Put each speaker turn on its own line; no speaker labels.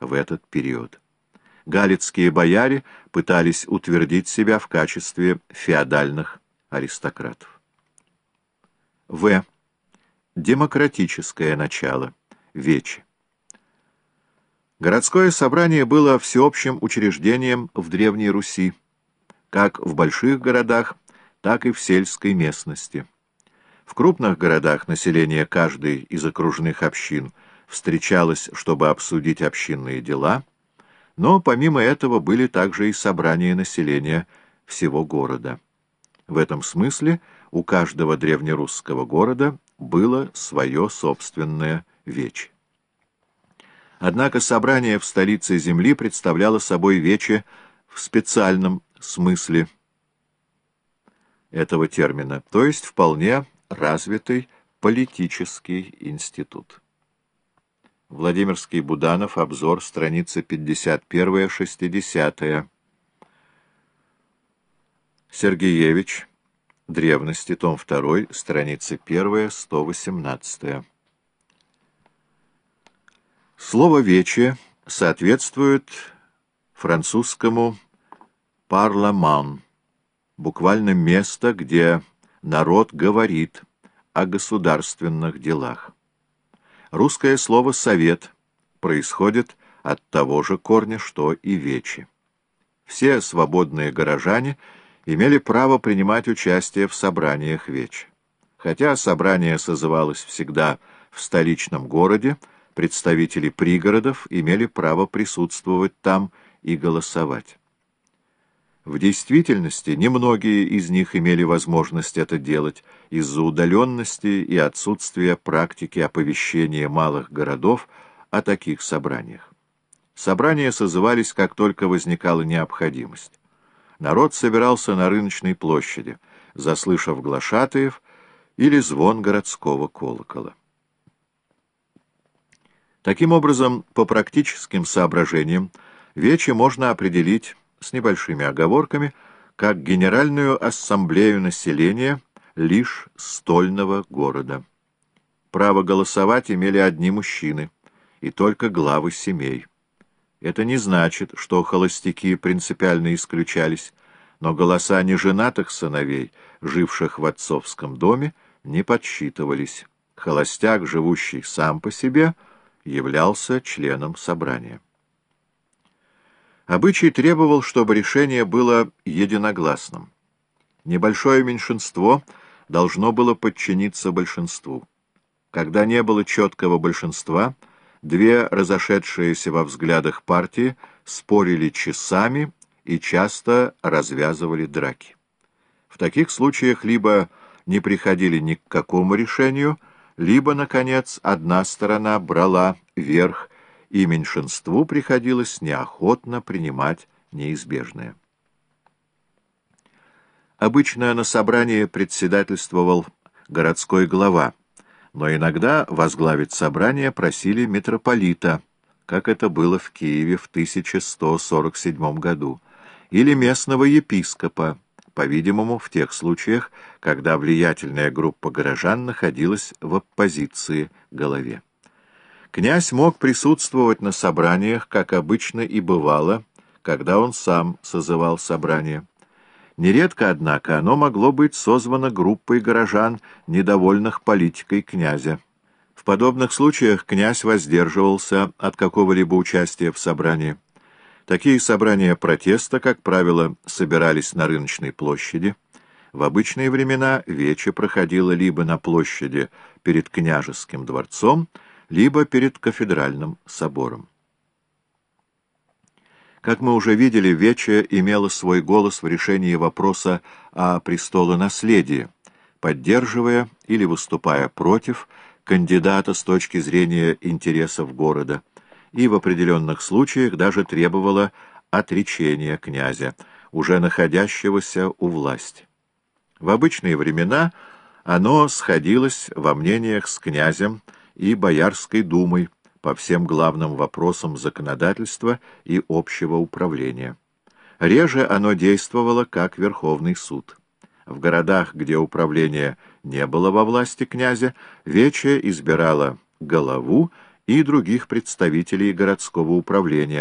в этот период. Галицкие бояре пытались утвердить себя в качестве феодальных аристократов. В. Демократическое начало. Вечи. Городское собрание было всеобщим учреждением в Древней Руси, как в больших городах, так и в сельской местности. В крупных городах население каждой из окружных общин встречалось, чтобы обсудить общинные дела, но помимо этого были также и собрания населения всего города. В этом смысле у каждого древнерусского города было свое собственное вече. Однако собрание в столице земли представляло собой вече в специальном смысле этого термина, то есть вполне развитый политический институт. Владимирский Буданов, обзор, страница 51-60. Сергеевич, древности, том 2, страница 1, 118. Слово «вече» соответствует французскому «парламан», буквально место, где народ говорит о государственных делах. Русское слово «совет» происходит от того же корня, что и «вече». Все свободные горожане имели право принимать участие в собраниях вече. Хотя собрание созывалось всегда в столичном городе, представители пригородов имели право присутствовать там и голосовать. В действительности немногие из них имели возможность это делать из-за удаленности и отсутствия практики оповещения малых городов о таких собраниях. Собрания созывались, как только возникала необходимость. Народ собирался на рыночной площади, заслышав глашатаев или звон городского колокола. Таким образом, по практическим соображениям, вече можно определить с небольшими оговорками как Генеральную ассамблею населения лишь стольного города. Право голосовать имели одни мужчины, и только главы семей. Это не значит, что холостяки принципиально исключались, но голоса неженатых сыновей, живших в отцовском доме, не подсчитывались. Холостяк, живущий сам по себе, — являлся членом собрания. Обычай требовал, чтобы решение было единогласным. Небольшое меньшинство должно было подчиниться большинству. Когда не было четкого большинства, две разошедшиеся во взглядах партии спорили часами и часто развязывали драки. В таких случаях либо не приходили ни к какому решению, либо, наконец, одна сторона брала верх, и меньшинству приходилось неохотно принимать неизбежное. Обычно на собрании председательствовал городской глава, но иногда возглавить собрание просили митрополита, как это было в Киеве в 1147 году, или местного епископа, по-видимому, в тех случаях, когда влиятельная группа горожан находилась в оппозиции голове. Князь мог присутствовать на собраниях, как обычно и бывало, когда он сам созывал собрание. Нередко, однако, оно могло быть созвано группой горожан, недовольных политикой князя. В подобных случаях князь воздерживался от какого-либо участия в собрании. Такие собрания протеста, как правило, собирались на рыночной площади. В обычные времена вече проходило либо на площади перед княжеским дворцом, либо перед кафедральным собором. Как мы уже видели, Вече имела свой голос в решении вопроса о престолонаследии, поддерживая или выступая против кандидата с точки зрения интересов города – и в определенных случаях даже требовала отречения князя, уже находящегося у власти. В обычные времена оно сходилось во мнениях с князем и Боярской думой по всем главным вопросам законодательства и общего управления. Реже оно действовало как Верховный суд. В городах, где управление не было во власти князя, Вече избирала голову и других представителей городского управления,